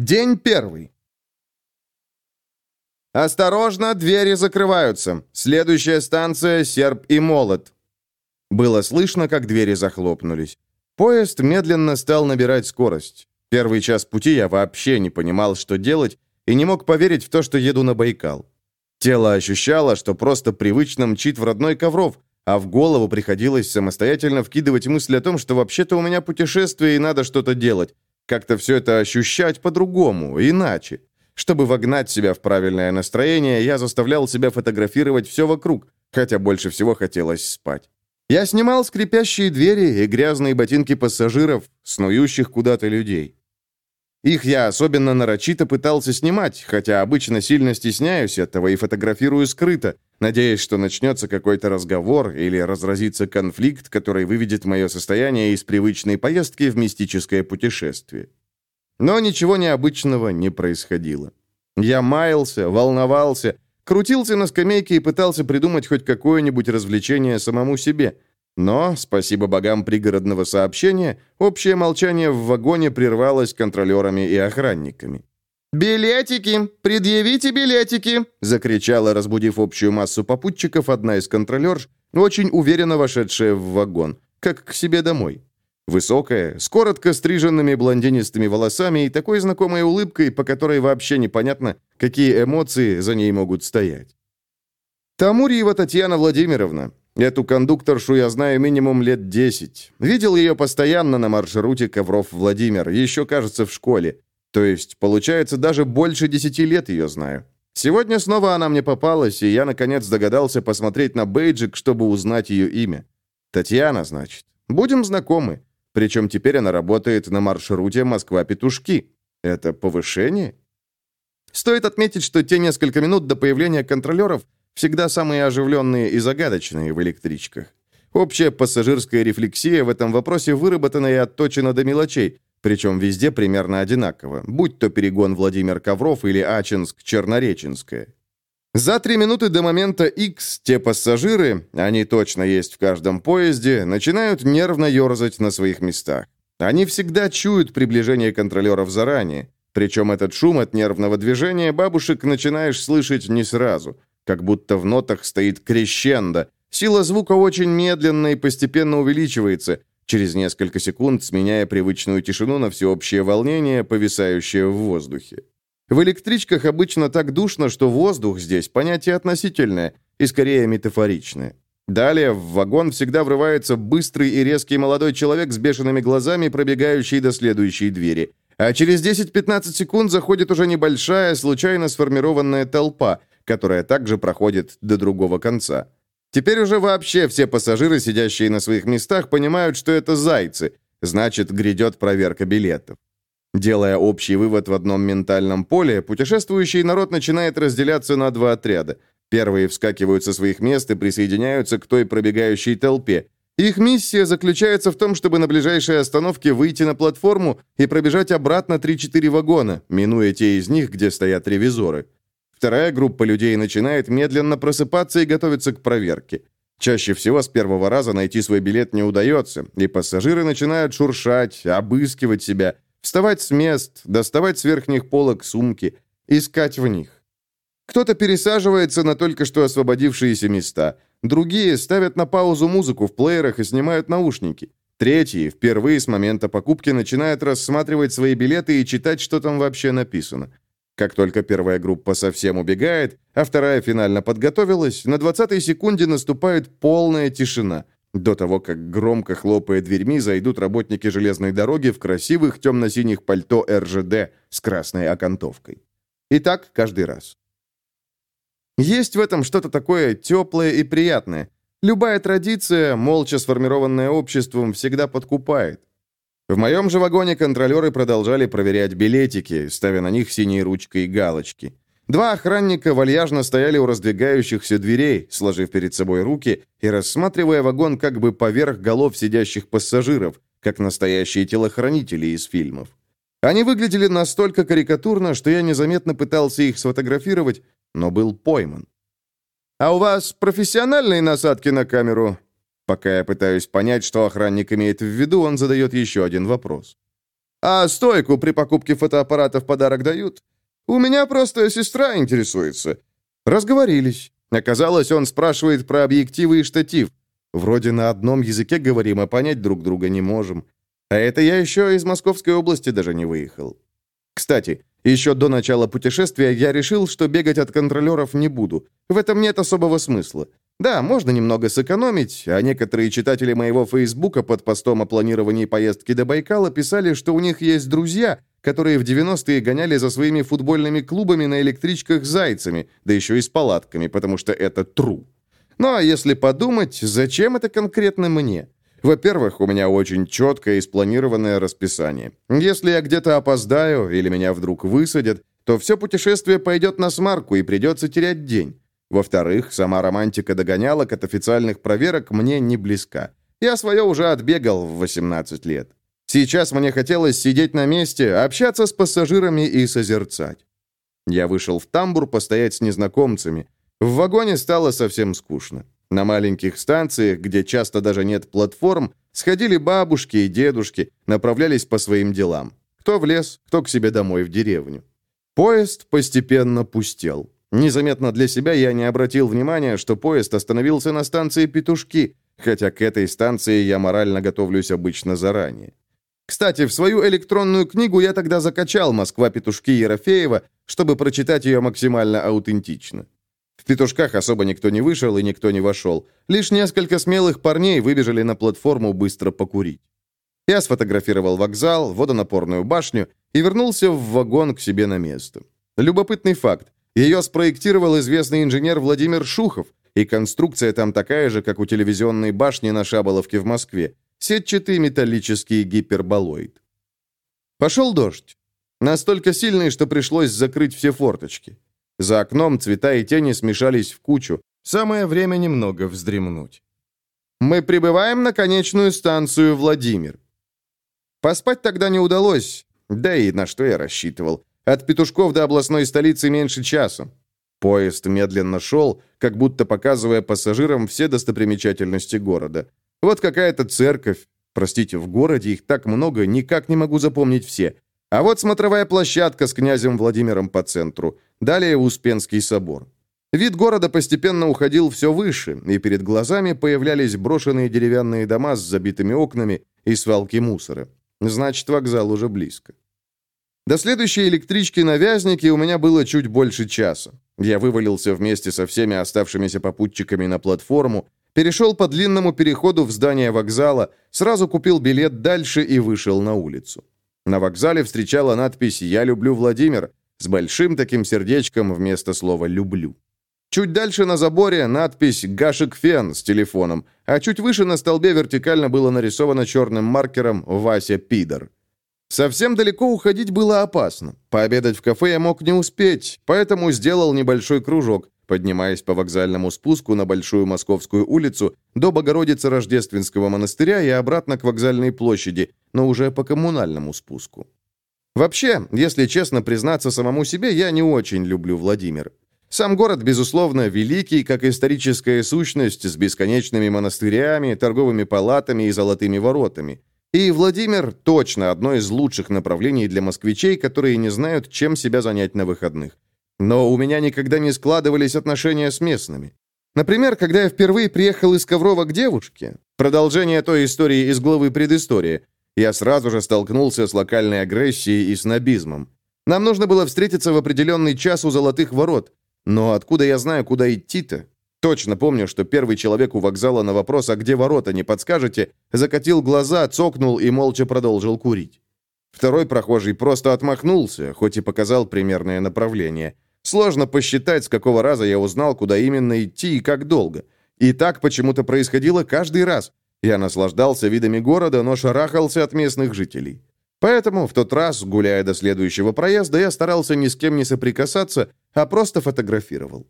День первый. «Осторожно, двери закрываются. Следующая станция — серп и молот». Было слышно, как двери захлопнулись. Поезд медленно стал набирать скорость. Первый час пути я вообще не понимал, что делать, и не мог поверить в то, что еду на Байкал. Тело ощущало, что просто привычно мчит в родной Ковров, а в голову приходилось самостоятельно вкидывать мысли о том, что вообще-то у меня путешествие и надо что-то делать. Как-то все это ощущать по-другому, иначе. Чтобы вогнать себя в правильное настроение, я заставлял себя фотографировать все вокруг, хотя больше всего хотелось спать. Я снимал скрипящие двери и грязные ботинки пассажиров, снующих куда-то людей. Их я особенно нарочито пытался снимать, хотя обычно сильно стесняюсь этого и фотографирую скрыто, надеясь, что начнется какой-то разговор или разразится конфликт, который выведет мое состояние из привычной поездки в мистическое путешествие. Но ничего необычного не происходило. Я маялся, волновался, крутился на скамейке и пытался придумать хоть какое-нибудь развлечение самому себе – но, спасибо богам пригородного сообщения, общее молчание в вагоне прервалось контролерами и охранниками. «Билетики! Предъявите билетики!» — закричала, разбудив общую массу попутчиков, одна из контролерш, очень уверенно вошедшая в вагон, как к себе домой. Высокая, с коротко стриженными блондинистыми волосами и такой знакомой улыбкой, по которой вообще непонятно, какие эмоции за ней могут стоять. Тамурьева Татьяна Владимировна, Эту кондукторшу я знаю минимум лет десять. Видел ее постоянно на маршруте Ковров-Владимир, еще, кажется, в школе. То есть, получается, даже больше десяти лет ее знаю. Сегодня снова она мне попалась, и я, наконец, догадался посмотреть на бейджик, чтобы узнать ее имя. Татьяна, значит. Будем знакомы. Причем теперь она работает на маршруте Москва-Петушки. Это повышение? Стоит отметить, что те несколько минут до появления контролеров – Всегда самые оживленные и загадочные в электричках. Общая пассажирская рефлексия в этом вопросе выработана и отточена до мелочей, причем везде примерно одинаково, будь то перегон Владимир Ковров или Ачинск-Чернореченская. За три минуты до момента X те пассажиры, они точно есть в каждом поезде, начинают нервно ерзать на своих местах. Они всегда чуют приближение контролеров заранее, причем этот шум от нервного движения бабушек начинаешь слышать не сразу – как будто в нотах стоит крещендо. Сила звука очень медленно и постепенно увеличивается, через несколько секунд сменяя привычную тишину на всеобщее волнение, повисающее в воздухе. В электричках обычно так душно, что воздух здесь понятие относительное и скорее метафоричное. Далее в вагон всегда врывается быстрый и резкий молодой человек с бешеными глазами, пробегающий до следующей двери. А через 10-15 секунд заходит уже небольшая, случайно сформированная толпа – которая также проходит до другого конца. Теперь уже вообще все пассажиры, сидящие на своих местах, понимают, что это зайцы, значит, грядет проверка билетов. Делая общий вывод в одном ментальном поле, путешествующий народ начинает разделяться на два отряда. Первые вскакивают со своих мест и присоединяются к той пробегающей толпе. Их миссия заключается в том, чтобы на ближайшей остановке выйти на платформу и пробежать обратно 3-4 вагона, минуя те из них, где стоят ревизоры. Вторая группа людей начинает медленно просыпаться и готовиться к проверке. Чаще всего с первого раза найти свой билет не удается, и пассажиры начинают шуршать, обыскивать себя, вставать с мест, доставать с верхних полок сумки, искать в них. Кто-то пересаживается на только что освободившиеся места, другие ставят на паузу музыку в плеерах и снимают наушники. Третьи впервые с момента покупки начинают рассматривать свои билеты и читать, что там вообще написано. Как только первая группа совсем убегает, а вторая финально подготовилась, на 20-й секунде наступает полная тишина. До того, как громко хлопая дверьми, зайдут работники железной дороги в красивых темно-синих пальто РЖД с красной окантовкой. И так каждый раз. Есть в этом что-то такое теплое и приятное. Любая традиция, молча сформированная обществом, всегда подкупает. В моем же вагоне контролеры продолжали проверять билетики, ставя на них синие ручки и галочки. Два охранника вальяжно стояли у раздвигающихся дверей, сложив перед собой руки и рассматривая вагон как бы поверх голов сидящих пассажиров, как настоящие телохранители из фильмов. Они выглядели настолько карикатурно, что я незаметно пытался их сфотографировать, но был пойман. «А у вас профессиональные насадки на камеру?» Пока я пытаюсь понять, что охранник имеет в виду, он задает еще один вопрос. А стойку при покупке фотоаппарата в подарок дают? У меня просто сестра интересуется. Разговорились. Оказалось, он спрашивает про объективы и штатив. Вроде на одном языке говорим, а понять друг друга не можем. А это я еще из Московской области даже не выехал. Кстати, еще до начала путешествия я решил, что бегать от контролеров не буду. В этом нет особого смысла. Да, можно немного сэкономить, а некоторые читатели моего Фейсбука под постом о планировании поездки до Байкала писали, что у них есть друзья, которые в 90-е гоняли за своими футбольными клубами на электричках зайцами, да еще и с палатками, потому что это true. Ну а если подумать, зачем это конкретно мне? Во-первых, у меня очень четкое и спланированное расписание. Если я где-то опоздаю или меня вдруг высадят, то все путешествие пойдет на смарку и придется терять день. Во-вторых, сама романтика догонялок от официальных проверок мне не близка. Я свое уже отбегал в 18 лет. Сейчас мне хотелось сидеть на месте, общаться с пассажирами и созерцать. Я вышел в тамбур постоять с незнакомцами. В вагоне стало совсем скучно. На маленьких станциях, где часто даже нет платформ, сходили бабушки и дедушки, направлялись по своим делам. Кто в лес, кто к себе домой в деревню. Поезд постепенно пустел. Незаметно для себя я не обратил внимания, что поезд остановился на станции Петушки, хотя к этой станции я морально готовлюсь обычно заранее. Кстати, в свою электронную книгу я тогда закачал «Москва-петушки» Ерофеева, чтобы прочитать ее максимально аутентично. В петушках особо никто не вышел и никто не вошел. Лишь несколько смелых парней выбежали на платформу быстро покурить. Я сфотографировал вокзал, водонапорную башню и вернулся в вагон к себе на место. Любопытный факт. Ее спроектировал известный инженер Владимир Шухов, и конструкция там такая же, как у телевизионной башни на Шаболовке в Москве. Сетчатый металлический гиперболоид. Пошел дождь. Настолько сильный, что пришлось закрыть все форточки. За окном цвета и тени смешались в кучу. Самое время немного вздремнуть. Мы прибываем на конечную станцию Владимир. Поспать тогда не удалось, да и на что я рассчитывал. От Петушков до областной столицы меньше часа. Поезд медленно шел, как будто показывая пассажирам все достопримечательности города. Вот какая-то церковь. Простите, в городе их так много, никак не могу запомнить все. А вот смотровая площадка с князем Владимиром по центру. Далее Успенский собор. Вид города постепенно уходил все выше, и перед глазами появлялись брошенные деревянные дома с забитыми окнами и свалки мусора. Значит, вокзал уже близко. До следующей электрички на Вязнике у меня было чуть больше часа. Я вывалился вместе со всеми оставшимися попутчиками на платформу, перешел по длинному переходу в здание вокзала, сразу купил билет дальше и вышел на улицу. На вокзале встречала надпись «Я люблю Владимир» с большим таким сердечком вместо слова «люблю». Чуть дальше на заборе надпись «Гашек Фен» с телефоном, а чуть выше на столбе вертикально было нарисовано черным маркером «Вася Пидор». Совсем далеко уходить было опасно. Пообедать в кафе я мог не успеть, поэтому сделал небольшой кружок, поднимаясь по вокзальному спуску на Большую Московскую улицу до Богородицы Рождественского монастыря и обратно к вокзальной площади, но уже по коммунальному спуску. Вообще, если честно признаться самому себе, я не очень люблю Владимир. Сам город, безусловно, великий, как историческая сущность, с бесконечными монастырями, торговыми палатами и золотыми воротами. И Владимир точно одно из лучших направлений для москвичей, которые не знают, чем себя занять на выходных. Но у меня никогда не складывались отношения с местными. Например, когда я впервые приехал из Коврова к девушке, продолжение той истории из главы предыстории, я сразу же столкнулся с локальной агрессией и снобизмом. Нам нужно было встретиться в определенный час у Золотых Ворот. Но откуда я знаю, куда идти-то? Точно помню, что первый человек у вокзала на вопрос «А где ворота, не подскажете?» закатил глаза, цокнул и молча продолжил курить. Второй прохожий просто отмахнулся, хоть и показал примерное направление – Сложно посчитать, с какого раза я узнал, куда именно идти и как долго. И так почему-то происходило каждый раз. Я наслаждался видами города, но шарахался от местных жителей. Поэтому в тот раз, гуляя до следующего проезда, я старался ни с кем не соприкасаться, а просто фотографировал.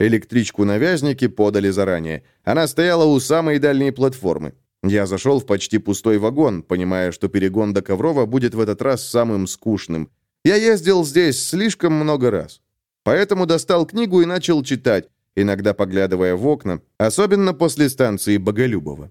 Электричку на Вязнике подали заранее. Она стояла у самой дальней платформы. Я зашел в почти пустой вагон, понимая, что перегон до Коврова будет в этот раз самым скучным. Я ездил здесь слишком много раз. Поэтому достал книгу и начал читать, иногда поглядывая в окна, особенно после станции Боголюбова.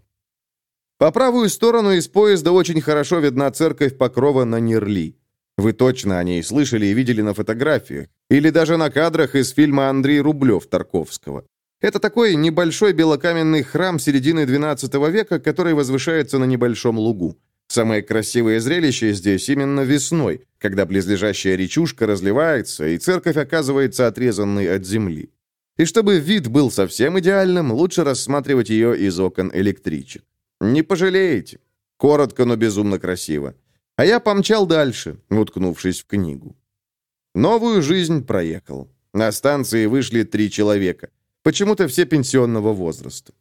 По правую сторону из поезда очень хорошо видна церковь Покрова на Нерли. Вы точно о ней слышали и видели на фотографиях, или даже на кадрах из фильма Андрей Рублев Тарковского. Это такой небольшой белокаменный храм середины XII века, который возвышается на небольшом лугу. Самое красивое зрелище здесь именно весной, когда близлежащая речушка разливается, и церковь оказывается отрезанной от земли. И чтобы вид был совсем идеальным, лучше рассматривать ее из окон электричек. Не пожалеете. Коротко, но безумно красиво. А я помчал дальше, уткнувшись в книгу. Новую жизнь проехал. На станции вышли три человека. Почему-то все пенсионного возраста.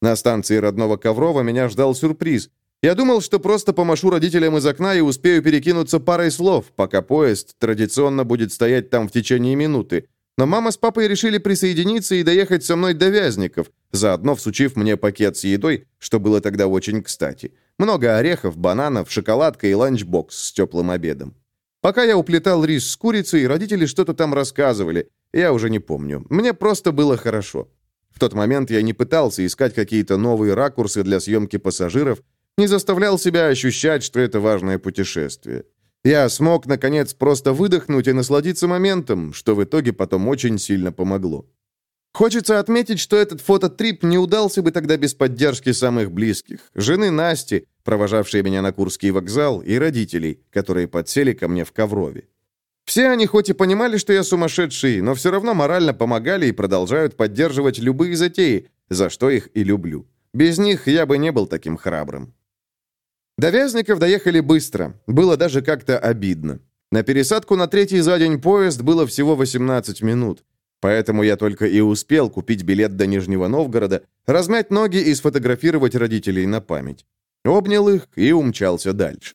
На станции родного Коврова меня ждал сюрприз. Я думал, что просто помашу родителям из окна и успею перекинуться парой слов, пока поезд традиционно будет стоять там в течение минуты. Но мама с папой решили присоединиться и доехать со мной до Вязников, заодно всучив мне пакет с едой, что было тогда очень кстати. Много орехов, бананов, шоколадка и ланчбокс с теплым обедом. Пока я уплетал рис с курицей, родители что-то там рассказывали. Я уже не помню. Мне просто было хорошо. В тот момент я не пытался искать какие-то новые ракурсы для съемки пассажиров, не заставлял себя ощущать, что это важное путешествие. Я смог, наконец, просто выдохнуть и насладиться моментом, что в итоге потом очень сильно помогло. Хочется отметить, что этот фототрип не удался бы тогда без поддержки самых близких. Жены Насти, провожавшей меня на Курский вокзал, и родителей, которые подсели ко мне в Коврове. Все они хоть и понимали, что я сумасшедший, но все равно морально помогали и продолжают поддерживать любые затеи, за что их и люблю. Без них я бы не был таким храбрым. До Вязников доехали быстро. Было даже как-то обидно. На пересадку на третий за день поезд было всего 18 минут. Поэтому я только и успел купить билет до Нижнего Новгорода, размять ноги и сфотографировать родителей на память. Обнял их и умчался дальше.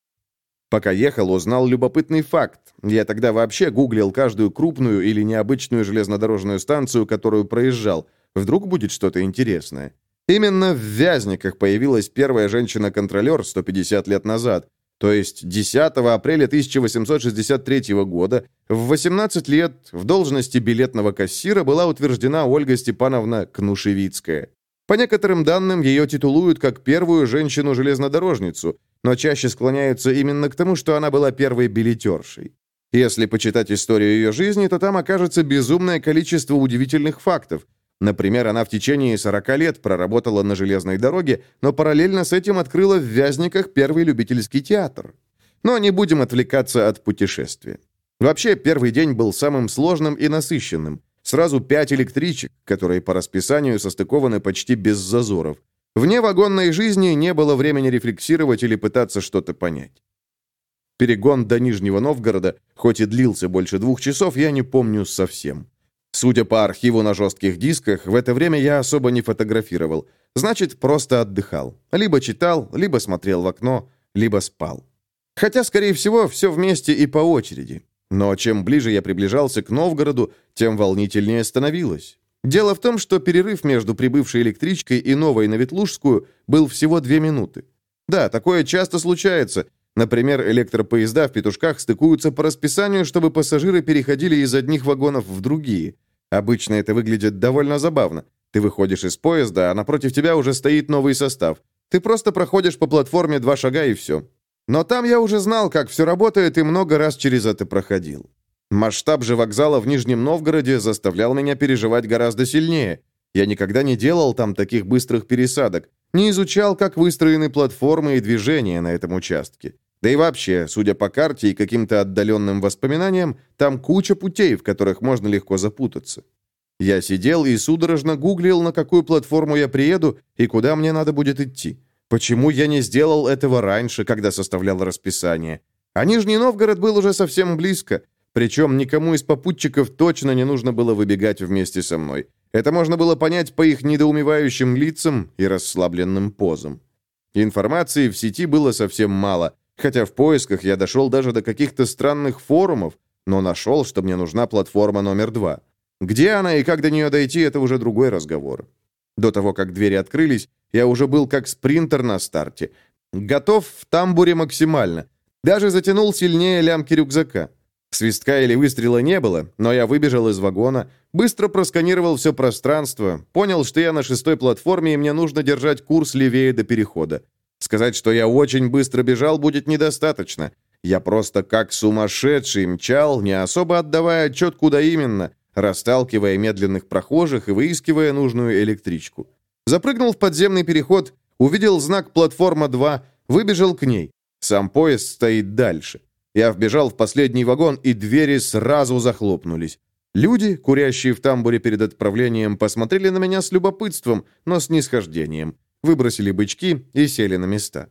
Пока ехал, узнал любопытный факт. Я тогда вообще гуглил каждую крупную или необычную железнодорожную станцию, которую проезжал. Вдруг будет что-то интересное. Именно в Вязниках появилась первая женщина-контролер 150 лет назад, то есть 10 апреля 1863 года, в 18 лет в должности билетного кассира была утверждена Ольга Степановна Кнушевицкая. По некоторым данным, ее титулуют как первую женщину-железнодорожницу, но чаще склоняются именно к тому, что она была первой билетершей. Если почитать историю ее жизни, то там окажется безумное количество удивительных фактов – Например, она в течение 40 лет проработала на железной дороге, но параллельно с этим открыла в Вязниках первый любительский театр. Но не будем отвлекаться от путешествия. Вообще, первый день был самым сложным и насыщенным. Сразу пять электричек, которые по расписанию состыкованы почти без зазоров. Вне вагонной жизни не было времени рефлексировать или пытаться что-то понять. Перегон до Нижнего Новгорода, хоть и длился больше двух часов, я не помню совсем. Судя по архиву на жестких дисках, в это время я особо не фотографировал. Значит, просто отдыхал. Либо читал, либо смотрел в окно, либо спал. Хотя, скорее всего, все вместе и по очереди. Но чем ближе я приближался к Новгороду, тем волнительнее становилось. Дело в том, что перерыв между прибывшей электричкой и новой на Ветлужскую был всего две минуты. Да, такое часто случается. Например, электропоезда в петушках стыкуются по расписанию, чтобы пассажиры переходили из одних вагонов в другие – Обычно это выглядит довольно забавно. Ты выходишь из поезда, а напротив тебя уже стоит новый состав. Ты просто проходишь по платформе два шага и все. Но там я уже знал, как все работает, и много раз через это проходил. Масштаб же вокзала в Нижнем Новгороде заставлял меня переживать гораздо сильнее. Я никогда не делал там таких быстрых пересадок, не изучал, как выстроены платформы и движения на этом участке. Да и вообще, судя по карте и каким-то отдаленным воспоминаниям, там куча путей, в которых можно легко запутаться. Я сидел и судорожно гуглил, на какую платформу я приеду и куда мне надо будет идти. Почему я не сделал этого раньше, когда составлял расписание? А Нижний Новгород был уже совсем близко. Причем никому из попутчиков точно не нужно было выбегать вместе со мной. Это можно было понять по их недоумевающим лицам и расслабленным позам. Информации в сети было совсем мало – Хотя в поисках я дошел даже до каких-то странных форумов, но нашел, что мне нужна платформа номер два. Где она и как до нее дойти, это уже другой разговор. До того, как двери открылись, я уже был как спринтер на старте. Готов в тамбуре максимально. Даже затянул сильнее лямки рюкзака. Свистка или выстрела не было, но я выбежал из вагона, быстро просканировал все пространство, понял, что я на шестой платформе и мне нужно держать курс левее до перехода. Сказать, что я очень быстро бежал, будет недостаточно. Я просто как сумасшедший мчал, не особо отдавая отчет, куда именно, расталкивая медленных прохожих и выискивая нужную электричку. Запрыгнул в подземный переход, увидел знак «Платформа 2», выбежал к ней. Сам поезд стоит дальше. Я вбежал в последний вагон, и двери сразу захлопнулись. Люди, курящие в тамбуре перед отправлением, посмотрели на меня с любопытством, но с нисхождением. Выбросили бычки и сели на места.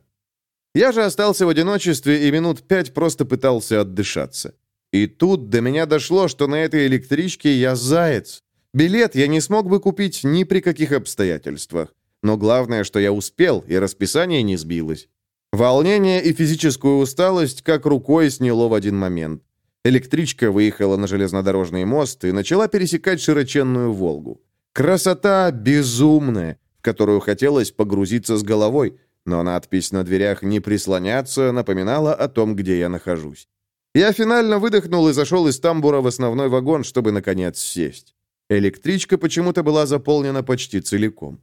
Я же остался в одиночестве и минут пять просто пытался отдышаться. И тут до меня дошло, что на этой электричке я заяц. Билет я не смог бы купить ни при каких обстоятельствах. Но главное, что я успел, и расписание не сбилось. Волнение и физическую усталость как рукой сняло в один момент. Электричка выехала на железнодорожный мост и начала пересекать широченную Волгу. Красота безумная, которую хотелось погрузиться с головой, но надпись на дверях «Не прислоняться» напоминала о том, где я нахожусь. Я финально выдохнул и зашел из тамбура в основной вагон, чтобы, наконец, сесть. Электричка почему-то была заполнена почти целиком.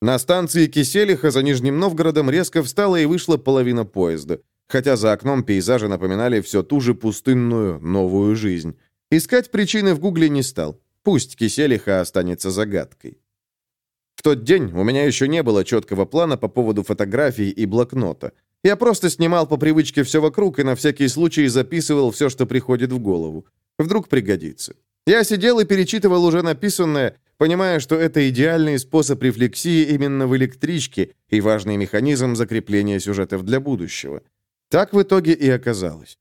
На станции Киселиха за Нижним Новгородом резко встала и вышла половина поезда, хотя за окном пейзажи напоминали все ту же пустынную, новую жизнь. Искать причины в гугле не стал. Пусть Киселиха останется загадкой. В тот день у меня еще не было четкого плана по поводу фотографий и блокнота. Я просто снимал по привычке все вокруг и на всякий случай записывал все, что приходит в голову. Вдруг пригодится. Я сидел и перечитывал уже написанное, понимая, что это идеальный способ рефлексии именно в электричке и важный механизм закрепления сюжетов для будущего. Так в итоге и оказалось.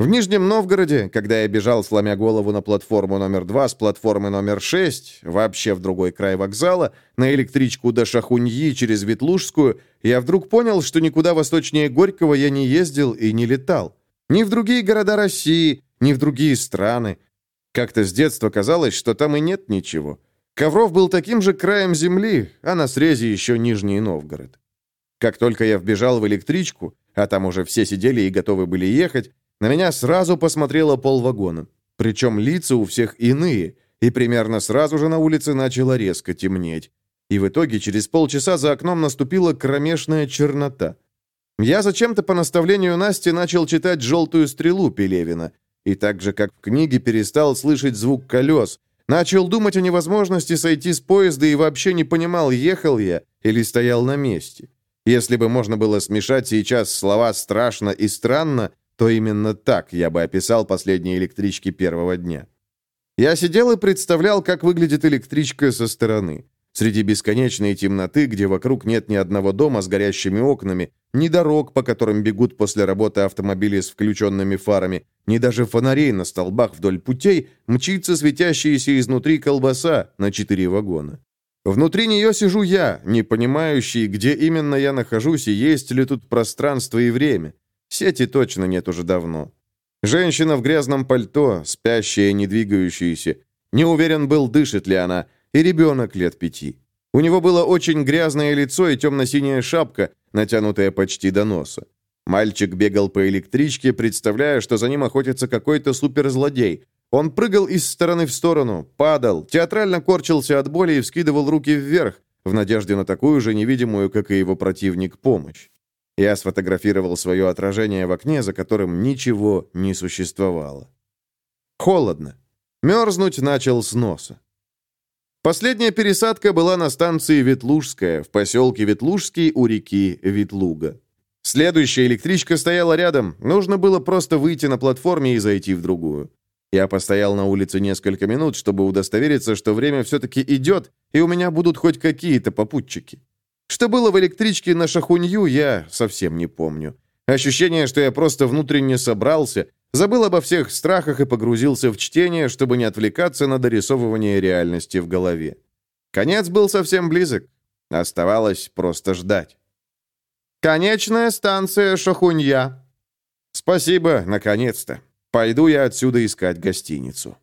В Нижнем Новгороде, когда я бежал, сломя голову на платформу номер 2 с платформы номер 6, вообще в другой край вокзала, на электричку до Шахуньи через Ветлужскую, я вдруг понял, что никуда восточнее Горького я не ездил и не летал. Ни в другие города России, ни в другие страны. Как-то с детства казалось, что там и нет ничего. Ковров был таким же краем земли, а на срезе еще Нижний Новгород. Как только я вбежал в электричку, а там уже все сидели и готовы были ехать, на меня сразу посмотрело полвагона. Причем лица у всех иные, и примерно сразу же на улице начало резко темнеть. И в итоге через полчаса за окном наступила кромешная чернота. Я зачем-то по наставлению Насти начал читать «Желтую стрелу» Пелевина. И так же, как в книге, перестал слышать звук колес. Начал думать о невозможности сойти с поезда и вообще не понимал, ехал я или стоял на месте. Если бы можно было смешать сейчас слова «страшно» и «странно», то именно так я бы описал последние электрички первого дня. Я сидел и представлял, как выглядит электричка со стороны. Среди бесконечной темноты, где вокруг нет ни одного дома с горящими окнами, ни дорог, по которым бегут после работы автомобили с включенными фарами, ни даже фонарей на столбах вдоль путей, мчится светящаяся изнутри колбаса на четыре вагона. Внутри нее сижу я, не понимающий, где именно я нахожусь и есть ли тут пространство и время. Сети точно нет уже давно. Женщина в грязном пальто, спящая и не двигающаяся. Не уверен был, дышит ли она. И ребенок лет пяти. У него было очень грязное лицо и темно-синяя шапка, натянутая почти до носа. Мальчик бегал по электричке, представляя, что за ним охотится какой-то суперзлодей. Он прыгал из стороны в сторону, падал, театрально корчился от боли и вскидывал руки вверх, в надежде на такую же невидимую, как и его противник, помощь. Я сфотографировал свое отражение в окне, за которым ничего не существовало. Холодно. Мерзнуть начал с носа. Последняя пересадка была на станции Ветлужская, в поселке Ветлужский у реки Ветлуга. Следующая электричка стояла рядом, нужно было просто выйти на платформе и зайти в другую. Я постоял на улице несколько минут, чтобы удостовериться, что время все-таки идет, и у меня будут хоть какие-то попутчики. Что было в электричке на Шахунью, я совсем не помню. Ощущение, что я просто внутренне собрался, забыл обо всех страхах и погрузился в чтение, чтобы не отвлекаться на дорисовывание реальности в голове. Конец был совсем близок. Оставалось просто ждать. «Конечная станция Шахунья». «Спасибо, наконец-то. Пойду я отсюда искать гостиницу».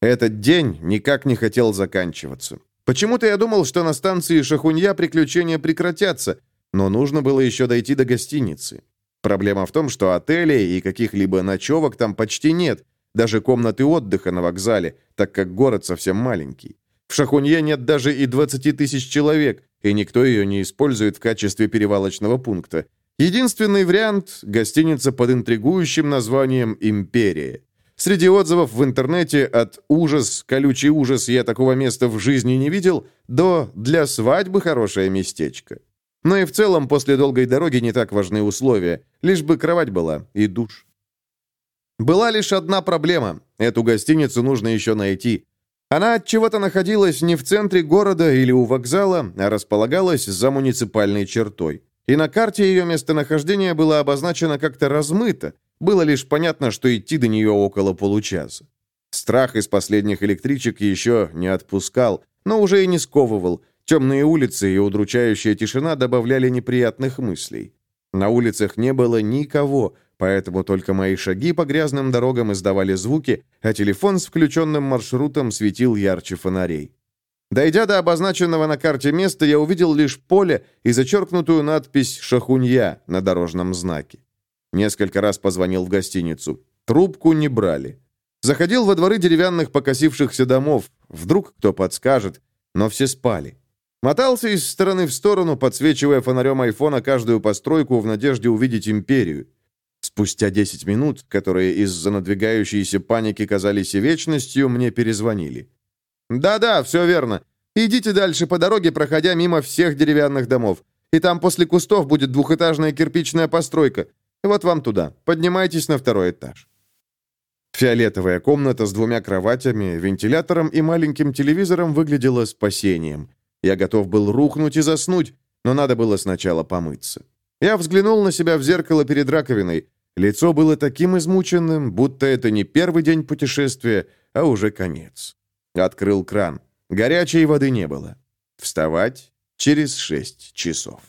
Этот день никак не хотел заканчиваться. Почему-то я думал, что на станции Шахунья приключения прекратятся, но нужно было еще дойти до гостиницы. Проблема в том, что отелей и каких-либо ночевок там почти нет, даже комнаты отдыха на вокзале, так как город совсем маленький. В Шахунье нет даже и 20 тысяч человек, и никто ее не использует в качестве перевалочного пункта. Единственный вариант – гостиница под интригующим названием «Империя». Среди отзывов в интернете от «ужас», «колючий ужас», «я такого места в жизни не видел» до «для свадьбы хорошее местечко». Но и в целом после долгой дороги не так важны условия, лишь бы кровать была и душ. Была лишь одна проблема. Эту гостиницу нужно еще найти. Она от чего-то находилась не в центре города или у вокзала, а располагалась за муниципальной чертой. И на карте ее местонахождение было обозначено как-то размыто, было лишь понятно, что идти до нее около получаса. Страх из последних электричек еще не отпускал, но уже и не сковывал. Темные улицы и удручающая тишина добавляли неприятных мыслей. На улицах не было никого, поэтому только мои шаги по грязным дорогам издавали звуки, а телефон с включенным маршрутом светил ярче фонарей. Дойдя до обозначенного на карте места, я увидел лишь поле и зачеркнутую надпись «Шахунья» на дорожном знаке. Несколько раз позвонил в гостиницу. Трубку не брали. Заходил во дворы деревянных покосившихся домов. Вдруг кто подскажет, но все спали. Мотался из стороны в сторону, подсвечивая фонарем айфона каждую постройку в надежде увидеть империю. Спустя 10 минут, которые из-за надвигающейся паники казались вечностью, мне перезвонили. «Да-да, все верно. Идите дальше по дороге, проходя мимо всех деревянных домов. И там после кустов будет двухэтажная кирпичная постройка. Вот вам туда. Поднимайтесь на второй этаж». Фиолетовая комната с двумя кроватями, вентилятором и маленьким телевизором выглядела спасением. Я готов был рухнуть и заснуть, но надо было сначала помыться. Я взглянул на себя в зеркало перед раковиной. Лицо было таким измученным, будто это не первый день путешествия, а уже конец. Открыл кран. Горячей воды не было. Вставать через шесть часов.